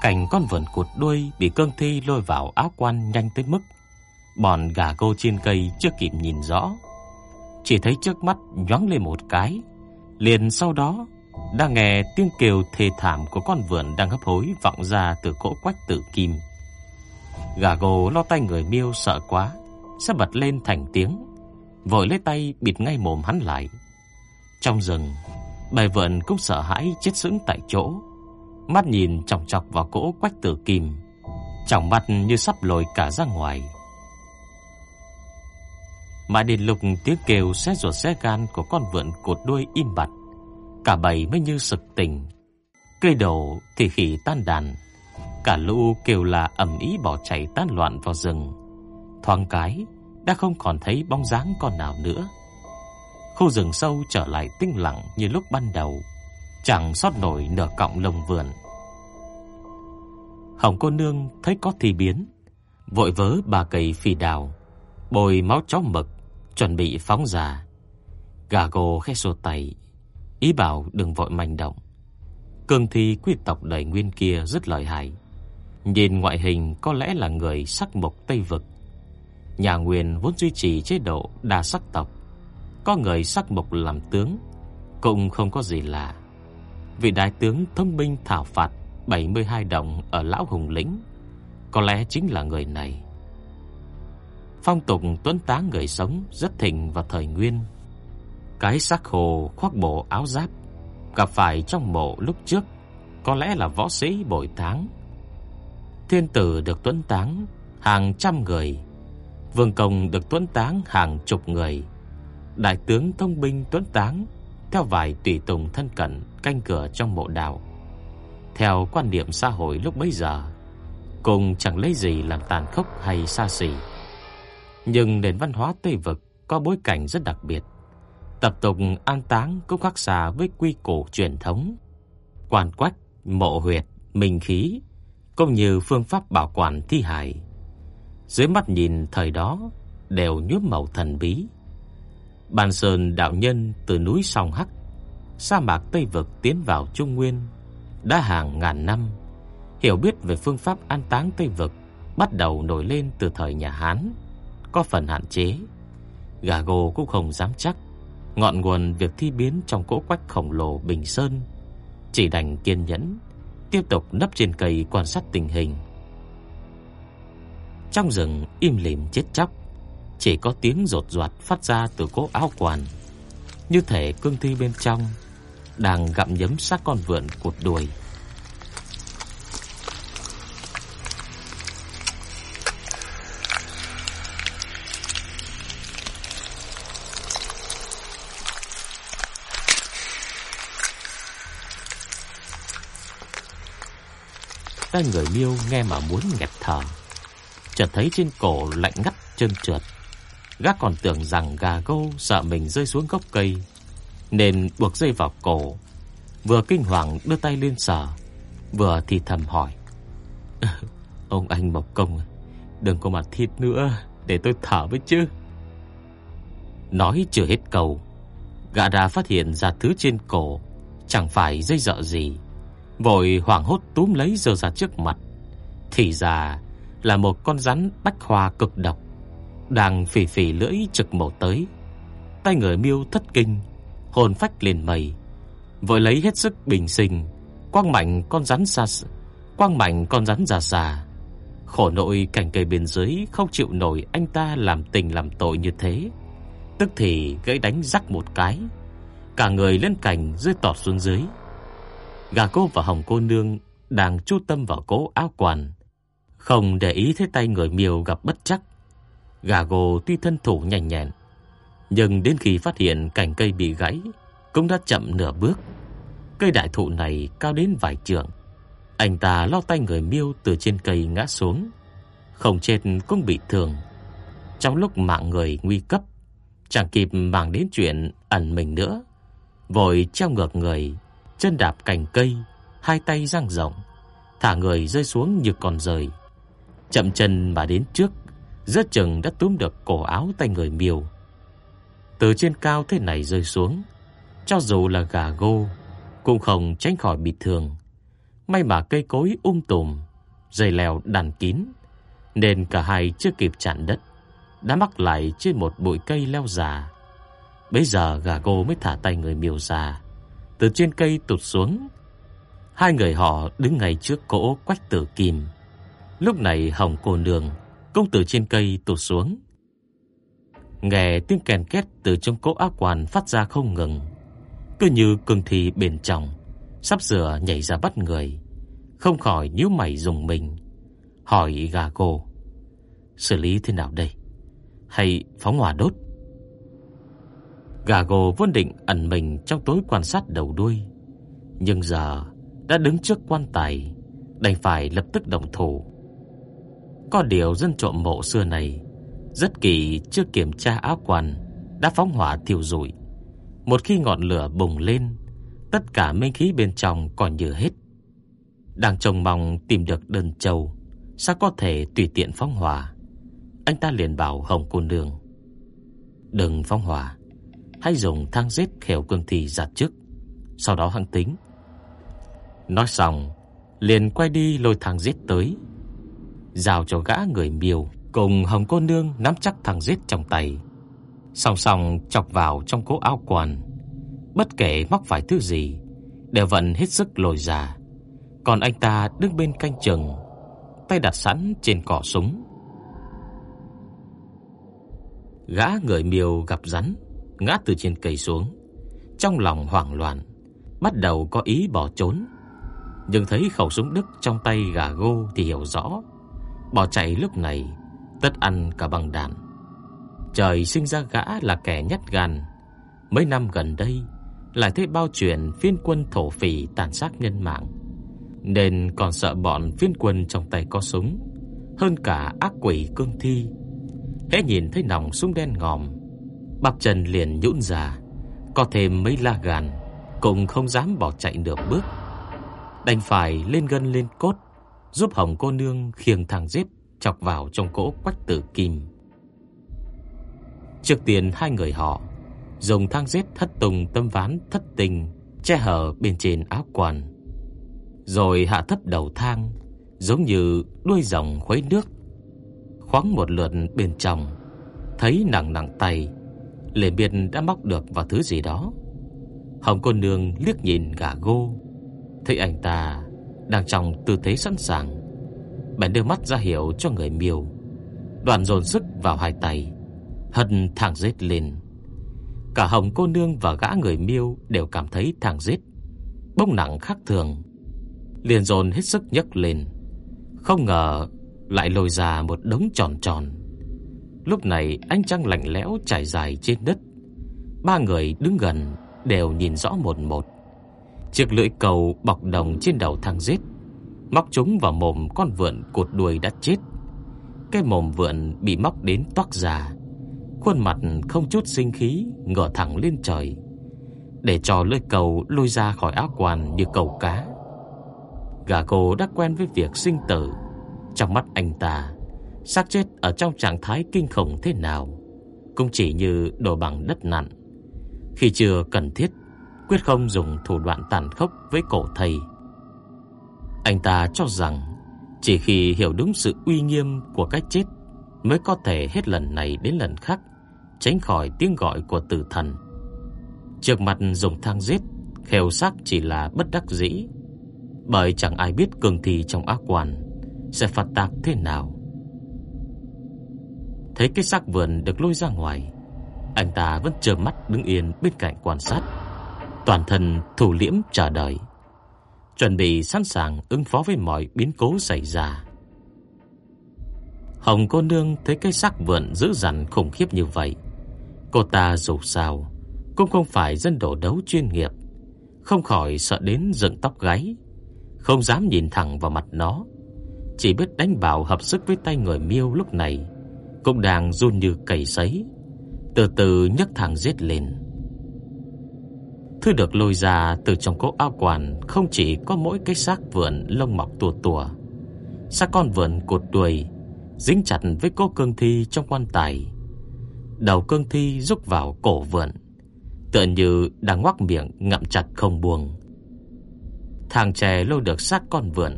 Cảnh con vượn cụt đuôi bị cương thi lôi vào áo quan nhanh tới mức bọn gà cô trên cây chưa kịp nhìn rõ, chỉ thấy trước mắt nhoáng lên một cái, liền sau đó đã nghe tiếng kêu thê thảm của con vượn đang hấp hối vọng ra từ cỗ quách tử kim. Gà gồ lo tay người miêu sợ quá, sẽ bật lên thành tiếng, vội lấy tay bịt ngay mồm hắn lại. Trong rừng, bài vượn cũng sợ hãi chết sững tại chỗ, mắt nhìn chòng chọc vào cỗ quách tử kim, trong mắt như sắp lồi cả ra ngoài. Mà đến lục tiếng kêu xé ruột xé gan của con vượn cột đuôi im bặt, cả bầy mới như sực tỉnh. Cây đầu thì khỉ tan đàn, cả lũ kêu là ầm ý bỏ chạy tan loạn vào rừng. Thoáng cái đã không còn thấy bóng dáng con nào nữa. Khu rừng sâu trở lại tĩnh lặng như lúc ban đầu, chẳng sót nổi nửa cọng lông vườn. Hồng cô nương thấy có thì biến, vội vớ bà cây phi đào, bồi máu chó mực, chuẩn bị phóng ra. Gà gồ khẽ xô tay, ý bảo đừng vội manh động. Cương thi quy tộc đầy nguyên kia rất lợi hại. Nhìn ngoại hình có lẽ là người sắc mộc Tây Vực. Nhà Nguyên vốn duy trì chế độ đa sắc tộc. Có người sắc mộc làm tướng, cũng không có gì lạ. Vị đại tướng thông minh thảo phạt 72 đồng ở Lão Hùng Lĩnh. Có lẽ chính là người này. Phong tục tuấn tá người sống Rất thịnh vào thời nguyên. Cái xác hồ, khoác bộ áo giáp, Gặp phải trong mộ lúc trước, Có lẽ là võ sĩ bội táng Thiên tử được tuấn táng Hàng trăm người, Vương công được tuấn táng hàng chục người. Đại tướng thông binh tuấn táng theo vài tùy tùng thân cận Canh cửa trong mộ đạo theo quan niệm xã hội lúc bấy giờ, cùng chẳng lấy gì làm tàn khốc hay xa xỉ. Nhưng nền văn hóa Tây vực có bối cảnh rất đặc biệt. Tập tục an táng cũng khác xa với quy củ truyền thống. Quan quách, mộ huyệt, minh khí, cũng như phương pháp bảo quản thi hài. Dưới mắt nhìn thời đó đều nhuốm màu thần bí. Bàn Sơn đạo nhân từ núi Song Hắc, sa mạc Tây vực tiến vào Trung Nguyên đã hàng ngàn năm, hiểu biết về phương pháp an táng Tây vực bắt đầu nổi lên từ thời nhà Hán, có phần hạn chế. Gà gồ cũng không dám chắc ngọn nguồn việc thi biến trong cỗ quách khổng lồ Bình Sơn, chỉ đành kiên nhẫn tiếp tục nấp trên cây quan sát tình hình. Trong rừng im lìm chết chóc, chỉ có tiếng rột rột phát ra từ cố áo quần. Như thể cương thi bên trong đang gặm nhấm xác con vượn cột đuôi. Tay người miêu nghe mà muốn nghẹt thở. Chợt thấy trên cổ lạnh ngắt chân trượt. Gác còn tưởng rằng gà gâu sợ mình rơi xuống gốc cây nên buộc dây vào cổ. Vừa kinh hoàng đưa tay lên sờ, vừa thì thầm hỏi: "Ông anh Mộc Công, đừng có mà thịt nữa, để tôi thở với chứ." Nói chưa hết câu, gã đã phát hiện ra thứ trên cổ chẳng phải dây dợ gì, vội hoảng hốt túm lấy giơ ra trước mặt. Thì ra là một con rắn bách hoa cực độc đang phì phì lưỡi trực mổ tới. Tay người miêu thất kinh, hồn phách liền mây, vội lấy hết sức bình sinh, quang mạnh con rắn xa quang mạnh con rắn già già. Khổ nội cảnh cây bên dưới không chịu nổi anh ta làm tình làm tội như thế, tức thì gãy đánh rắc một cái, cả người lên cảnh rơi tọt xuống dưới. Gà cô và hồng cô nương đang chú tâm vào cố áo quần, không để ý thấy tay người miêu gặp bất chắc. Gà gồ tuy thân thủ nhanh nhẹn, nhưng đến khi phát hiện cành cây bị gãy, cũng đã chậm nửa bước. Cây đại thụ này cao đến vài trượng, Anh ta lao tay người miêu từ trên cây ngã xuống, không chết cũng bị thương. Trong lúc mạng người nguy cấp, chẳng kịp màng đến chuyện ẩn mình nữa, vội treo ngược người, chân đạp cành cây, hai tay dang rộng, thả người rơi xuống như con rời. Chậm chân mà đến trước, rất chừng đã túm được cổ áo tay người miêu. Từ trên cao thế này rơi xuống, cho dù là gà gô cũng không tránh khỏi bị thương. May mà cây cối um tùm, dây leo đàn kín, nên cả hai chưa kịp chạm đất, đã mắc lại trên một bụi cây leo già. Bây giờ gà gô mới thả tay người miêu ra, từ trên cây tụt xuống. Hai người họ đứng ngay trước cỗ quách tử kim. Lúc này hồng cô nương cũng từ trên cây tụt xuống. Nghe tiếng kèn két từ trong cỗ áo quan phát ra không ngừng, cứ như cương thi bên trong sắp sửa nhảy ra bắt người, không khỏi nhíu mày dùng mình, hỏi gà cô: "Xử lý thế nào đây? Hay phóng hỏa đốt?" Gà gồ vốn định ẩn mình trong tối quan sát đầu đuôi, nhưng giờ đã đứng trước quan tài, đành phải lập tức động thủ. Có điều dân trộm mộ xưa này rất kỳ chưa kiểm tra áo quan đã phóng hỏa thiêu rụi. Một khi ngọn lửa bùng lên, tất cả minh khí bên trong còn như hết. Đang trông mong tìm được đơn châu, sao có thể tùy tiện phóng hỏa. Anh ta liền bảo Hồng cô nương, đừng phóng hỏa, hãy dùng thang giết khều cương thi giặt trước, sau đó hăng tính. Nói xong, liền quay đi lôi thang giết tới, giao cho gã người miêu cùng Hồng cô nương nắm chắc thằng giết trong tay, song song chọc vào trong cố áo quần bất kể móc phải thứ gì, đều vẫn hết sức lồi ra. Còn anh ta đứng bên canh chừng, tay đặt sẵn trên cỏ súng. Gã người miêu gặp rắn, ngã từ trên cây xuống, trong lòng hoảng loạn, bắt đầu có ý bỏ trốn. Nhưng thấy khẩu súng đức trong tay gà gô thì hiểu rõ, bỏ chạy lúc này tất ăn cả bằng đạn. Trời sinh ra gã là kẻ nhát gan, mấy năm gần đây lại thấy bao chuyện phiên quân thổ phỉ tàn sát nhân mạng, nên còn sợ bọn phiên quân trong tay có súng, hơn cả ác quỷ cương thi. Hễ nhìn thấy nòng súng đen ngòm, bắp chân liền nhũn ra, có thêm mấy la gan, cũng không dám bỏ chạy nửa bước. Đành phải lên gân lên cốt, giúp Hồng cô nương khiêng thằng giết chọc vào trong cỗ quách tử kim. Trước tiên hai người họ dùng thang giết thất tùng tâm ván thất tình che hở bên trên áo quần, rồi hạ thấp đầu thang, giống như đuôi dòng khuấy nước. Khoáng một lượt bên trong, thấy nặng nặng tay, liền biết đã móc được vào thứ gì đó. Hồng cô nương liếc nhìn gã gô, thấy anh ta đang trong tư thế sẵn sàng, bèn đưa mắt ra hiệu cho người miêu. Đoàn dồn sức vào hai tay, hất thẳng giết lên. Cả Hồng cô nương và gã người miêu đều cảm thấy thằng giết bông nặng khác thường, liền dồn hết sức nhấc lên. Không ngờ lại lôi ra một đống tròn tròn. Lúc này ánh trăng lạnh lẽo trải dài trên đất. Ba người đứng gần đều nhìn rõ một một. Chiếc lưỡi cầu bọc đồng trên đầu thằng giết, móc chúng vào mồm con vượn cột đuôi đã chết. Cái mồm vượn bị móc đến toác ra, khuôn mặt không chút sinh khí, ngửa thẳng lên trời, để cho lưỡi cầu lôi ra khỏi áo quan như cầu cá. Gà cô đã quen với việc sinh tử, trong mắt anh ta, xác chết ở trong trạng thái kinh khủng thế nào cũng chỉ như đồ bằng đất nặn. Khi chưa cần thiết, quyết không dùng thủ đoạn tàn khốc với cổ thầy. Anh ta cho rằng chỉ khi hiểu đúng sự uy nghiêm của cái chết mới có thể hết lần này đến lần khác tránh khỏi tiếng gọi của tử thần. Trước mặt dùng thang giết, khều xác chỉ là bất đắc dĩ, bởi chẳng ai biết cường thi trong ác quan sẽ phạt tạc thế nào. Thấy cái xác vườn được lôi ra ngoài, anh ta vẫn trơ mắt đứng yên bên cạnh quan sát, toàn thân thủ liễm chờ đợi, chuẩn bị sẵn sàng ứng phó với mọi biến cố xảy ra. Hồng cô nương thấy cái xác vượn dữ dằn khủng khiếp như vậy, Cô ta dù sao cũng không phải dân đổ đấu chuyên nghiệp, không khỏi sợ đến dựng tóc gáy, Không dám nhìn thẳng vào mặt nó. Chỉ biết đánh bảo hợp sức với tay người miêu lúc này Cũng đang run như cầy sấy Từ từ nhấc thẳng giết lên. Thứ được lôi ra từ trong cố áo quản Không chỉ có mỗi cái xác vượn lông mọc tùa tùa. Xác con vượn cột đuôi, Dính chặt với cô cương thi trong quan tài. Đầu cương thi rúc vào cổ vượn Tựa như đang ngoác miệng ngậm chặt không buông. Thằng trẻ lôi được xác con vượn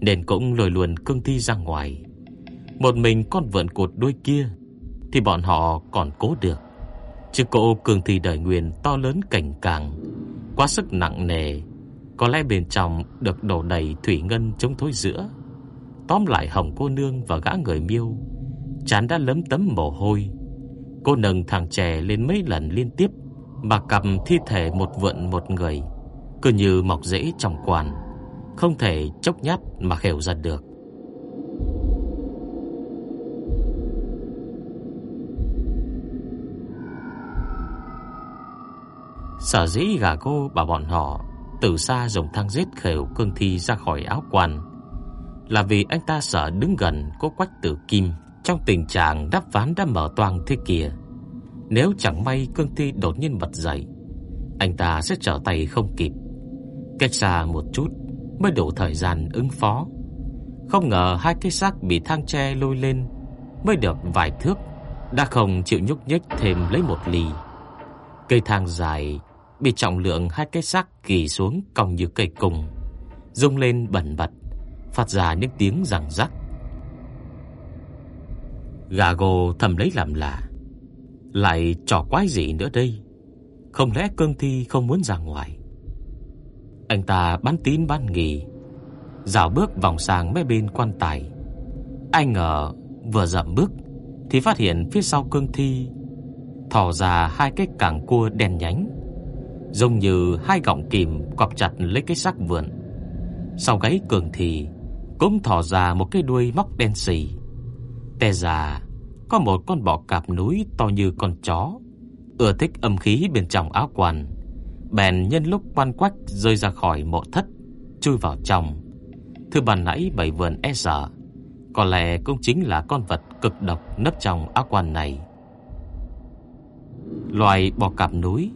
Nên cũng lôi luôn cương thi ra ngoài. Một mình con vượn cột đuôi kia, Thì bọn họ còn cố được. Chứ cô cường thi đời nguyên to lớn cảnh càng, Quá sức nặng nề, Có lẽ bên trong được đổ đầy thủy ngân chống thối giữa. Tóm lại hồng cô nương và gã người miêu, Chán đã lấm tấm mồ hôi. Cô nâng thằng trẻ lên mấy lần liên tiếp, Mà cầm thi thể một vượn một người, Cứ như mọc rễ trong quan, Không thể chốc nhát mà khều ra được. Sở dĩ gà cô bảo bọn họ Từ xa dùng thang giết khều cương thi ra khỏi áo quan Là vì anh ta sợ đứng gần cô quách tử kim Trong tình trạng đắp ván đã mở toang thế kia. Nếu chẳng may cương thi đột nhiên bật dậy, Anh ta sẽ trở tay không kịp. Cách xa một chút Mới đủ thời gian ứng phó. Không ngờ hai cái xác bị thang tre lôi lên Mới được vài thước, Đã không chịu nhúc nhích thêm lấy một lì. Cây thang dài Bị trọng lượng hai cái xác kỳ xuống cong như cây cùng, Rung lên bẩn bật, Phát ra những tiếng răng rắc. Gà gồ thầm lấy làm lạ, Lại trò quái gì nữa đây? Không lẽ cương thi không muốn ra ngoài? Anh ta bán tín bán nghỉ, Dạo bước vòng sang mấy bên quan tài. Anh ngờ vừa dậm bước Thì phát hiện phía sau cương thi Thỏ ra hai cái cẳng cua đen nhánh. Giống như hai gọng kìm Quặp chặt lấy cái xác vườn. Sau gáy cường thì, Cũng thỏ ra một cái đuôi móc đen xì. Tè già Có một con bọ cạp núi to như con chó. Ưa thích âm khí bên trong áo quan Bèn nhân lúc quan quách Rơi ra khỏi mộ thất, Chui vào trong. Thứ bàn nãy bảy vườn e sợ, Có lẽ cũng chính là con vật cực độc nấp trong áo quan này. Loài bò cạp núi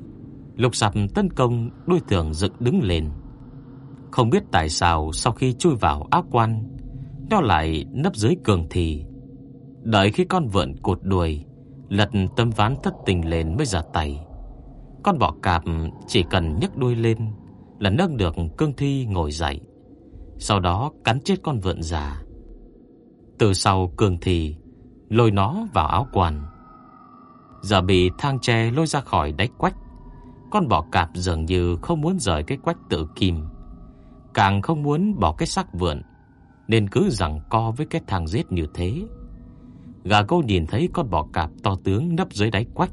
Lục sạp tấn công đuôi tường dựng đứng lên. Không biết tại sao Sau khi chui vào áo quan, Nó lại nấp dưới cường thì. Đợi khi con vượn cột đuôi, Lật tâm ván thất tình lên mới ra tay. Con bọ cạp chỉ cần nhấc đuôi lên Là nâng được cương thi ngồi dậy. Sau đó cắn chết con vượn già. Từ sau cường thì, Lôi nó vào áo quan. Giờ bị thang tre lôi ra khỏi đáy quách. Con bò cạp dường như không muốn rời cái quách tự kim, Càng không muốn bỏ cái xác vượn Nên cứ rằng co với cái thang giết như thế. Gà cô nhìn thấy con bò cạp to tướng nấp dưới đáy quách,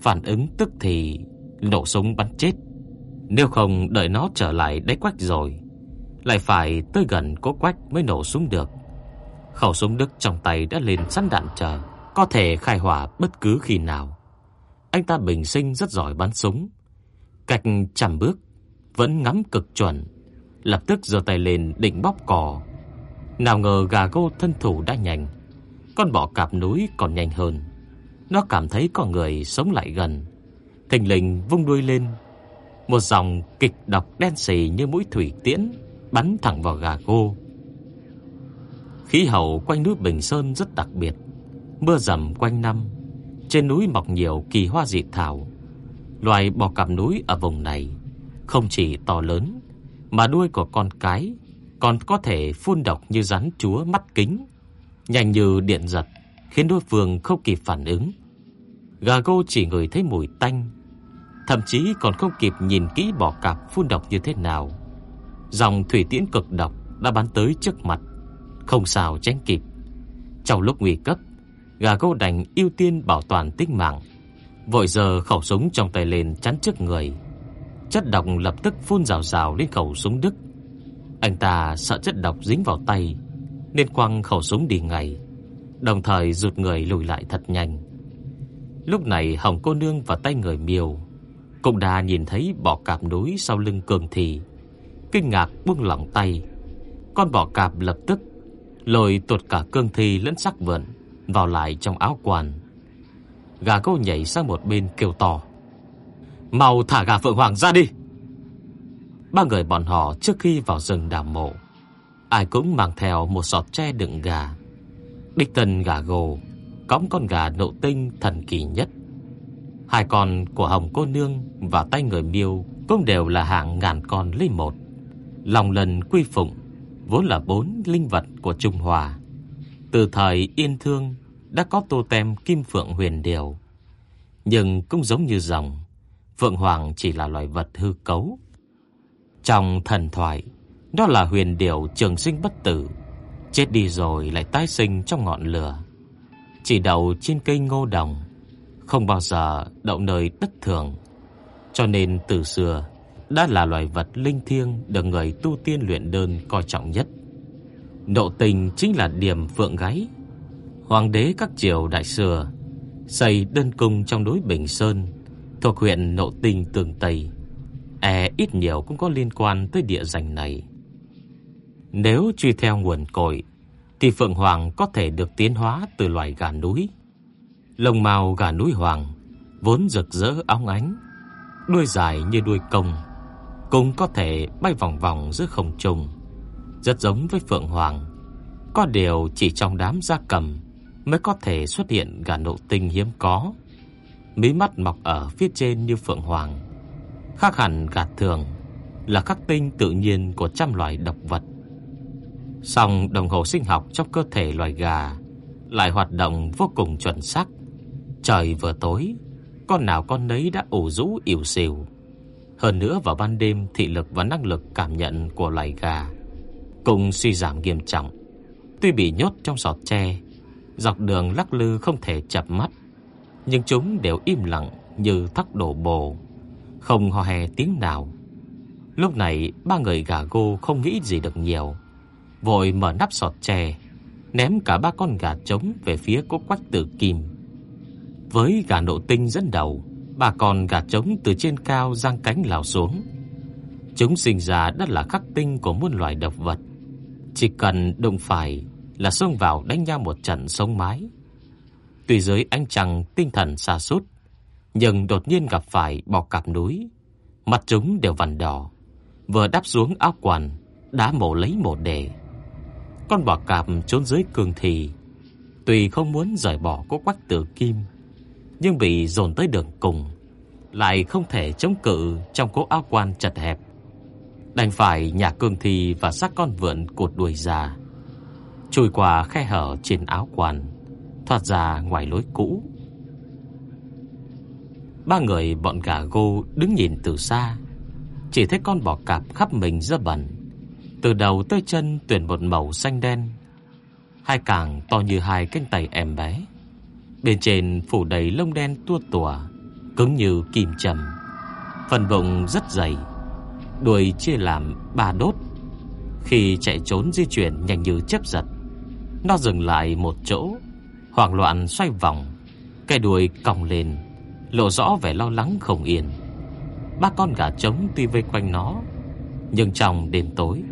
Phản ứng tức thì nổ súng bắn chết. Nếu không đợi nó trở lại đáy quách rồi, Lại phải tới gần cố quách mới nổ súng được. Khẩu súng Đức trong tay đã lên sẵn đạn chờ, Có thể khai hỏa bất cứ khi nào. Anh ta bình sinh rất giỏi bắn súng. Cách trăm bước Vẫn ngắm cực chuẩn. Lập tức giơ tay lên định bóp cò. Nào ngờ gà gô thân thủ đã nhanh. Con bọ cạp núi còn nhanh hơn. Nó cảm thấy có người sống lại gần. Thình lình vung đuôi lên. Một dòng kịch độc đen xì như mũi thủy tiễn Bắn thẳng vào gà gô Khí hậu quanh núi Bình Sơn rất đặc biệt. Mưa rầm quanh năm. Trên núi mọc nhiều kỳ hoa dị thảo. Loài bò cạp núi ở vùng này Không chỉ to lớn, Mà đuôi của con cái Còn có thể phun độc như rắn chúa mắt kính, Nhanh như điện giật, Khiến đối phương không kịp phản ứng. Gà gô chỉ ngửi thấy mùi tanh, Thậm chí còn không kịp nhìn kỹ bò cạp phun độc như thế nào. Dòng thủy tiễn cực độc đã bắn tới trước mặt, Không sao tránh kịp. Trong lúc nguy cấp Gà gô đành ưu tiên bảo toàn tính mạng. Vội giờ khẩu súng trong tay lên chắn trước người. Chất độc lập tức phun rào rào lên khẩu súng Đức. Anh ta sợ chất độc dính vào tay, Nên quăng khẩu súng đi ngay, Đồng thời rụt người lùi lại thật nhanh. Lúc này Hồng cô nương và tay người miêu Cũng đã nhìn thấy bọ cạp núi sau lưng cường thì kinh ngạc buông lỏng tay. Con bọ cạp lập tức lôi tuột cả cương thi lẫn sắc vượn vào lại trong áo quan. Gà câu nhảy sang một bên kêu to. Mau thả gà phượng hoàng ra đi! Ba người bọn họ trước khi vào rừng đào mộ, ai cũng mang theo một sọt tre đựng gà. Đích thân gà gồ, cõng con gà nộ tinh thần kỳ nhất. Hai con của Hồng cô nương và tay người miêu cũng đều là hạng ngàn con lấy một. Lòng lần quy phụng vốn là bốn linh vật của Trung Hoa. Từ thời Yên Thương đã có tô tem kim phượng huyền điều. Nhưng cũng giống như rồng phượng hoàng chỉ là loài vật hư cấu. Trong thần thoại, đó là huyền điều trường sinh bất tử, chết đi rồi lại tái sinh trong ngọn lửa. Chỉ đậu trên cây ngô đồng, không bao giờ đậu nơi đất thường. Cho nên từ xưa đã là loài vật linh thiêng được người tu tiên luyện đơn coi trọng nhất. Nộ tình chính là điểm phượng gáy. Hoàng đế các triều đại xưa xây đơn cung trong núi Bình Sơn thuộc huyện Nộ Tình Tường Tây. E ít nhiều cũng có liên quan tới địa danh này. Nếu truy theo nguồn cội thì phượng hoàng có thể được tiến hóa từ loài gà núi. Lông màu gà núi hoàng vốn rực rỡ óng ánh, đuôi dài như đuôi công cũng có thể bay vòng vòng giữa không trung, rất giống với phượng hoàng. Có điều chỉ trong đám gia cầm mới có thể xuất hiện gà nộ tinh hiếm có. Mí mắt mọc ở phía trên như phượng hoàng, khác hẳn gà thường là khắc tinh tự nhiên của trăm loài độc vật. Song đồng hồ sinh học trong cơ thể loài gà lại hoạt động vô cùng chuẩn xác. Trời vừa tối, con nào con nấy đã ủ rũ ỉu xìu. Hơn nữa vào ban đêm thị lực và năng lực cảm nhận của loài gà cùng suy giảm nghiêm trọng. Tuy bị nhốt trong sọt tre, dọc đường lắc lư không thể chập mắt, nhưng chúng đều im lặng như thắc đổ bồ, không hò hè tiếng nào. Lúc này ba người gà gô không nghĩ gì được nhiều, vội mở nắp sọt tre, ném cả ba con gà trống về phía cố quách tử kim. Với gà nộ tinh dẫn đầu, Bà con gà trống từ trên cao giang cánh lao xuống. Chúng sinh ra đất là khắc tinh của muôn loài độc vật. Chỉ cần đụng phải là xông vào đánh nhau một trận sống mái. Tuy dưới ánh trăng tinh thần xa sút nhưng đột nhiên gặp phải bò cạp núi. Mặt chúng đều vằn đỏ. Vừa đáp xuống áo quần, đã mổ lấy một đề. Con bò cạp trốn dưới cường thì, tuy không muốn rời bỏ cố quách tử kim, nhưng bị dồn tới đường cùng, lại không thể chống cự trong cố áo quan chật hẹp. Đành phải nhà cương thi và xác con vượn cột đuôi ra, chui qua khe hở trên áo quan, thoát ra ngoài lối cũ. Ba người bọn gà gô đứng nhìn từ xa, chỉ thấy con bò cạp khắp mình dơ bẩn, từ đầu tới chân tuyển một màu xanh đen, hai càng to như hai cánh tay em bé. Bên trên phủ đầy lông đen tua tủa, cứng như kim châm. Phần bụng rất dày, đuôi chia làm ba đốt. Khi chạy trốn di chuyển nhanh như chớp giật, nó dừng lại một chỗ, hoảng loạn xoay vòng, cái đuôi cong lên, lộ rõ vẻ lo lắng không yên. Ba con gà trống tuy vây quanh nó, nhưng trong đêm tối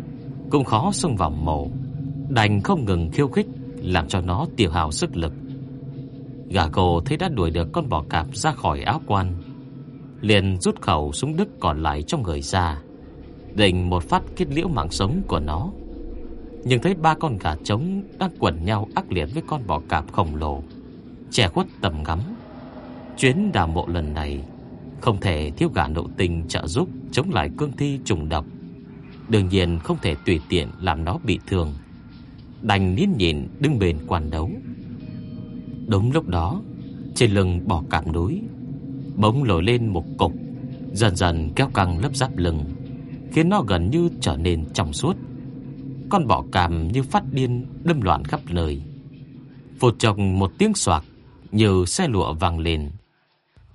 cũng khó xông vào mổ, đành không ngừng khiêu khích làm cho nó tiêu hao sức lực. Gà cô thấy đã đuổi được con bò cạp ra khỏi áo quan Liền rút khẩu súng đức còn lại trong người ra Định một phát kết liễu mạng sống của nó. Nhưng thấy ba con gà trống Đang quẩn nhau ác liệt với con bò cạp khổng lồ Trẻ khuất tầm ngắm. Chuyến đào mộ lần này Không thể thiếu gà nộ tình trợ giúp Chống lại cương thi trùng độc. Đương nhiên không thể tùy tiện Làm nó bị thương. Đành nín nhìn đứng bên quan đấu. Đúng lúc đó, Trên lưng bò cạp núi, Bỗng nổi lên một cục, Dần dần kéo căng lớp giáp lưng. Khiến nó gần như trở nên trong suốt. Con bò cạp như phát điên Đâm loạn khắp nơi. Phụt chồng một tiếng xoạc, Như xe lụa vang lên.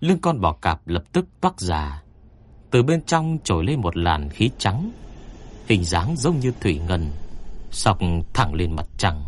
Lưng con bò cạp lập tức toát ra. Từ bên trong trồi lên một làn khí trắng Hình dáng giống như thủy ngân Sọc thẳng lên mặt trăng.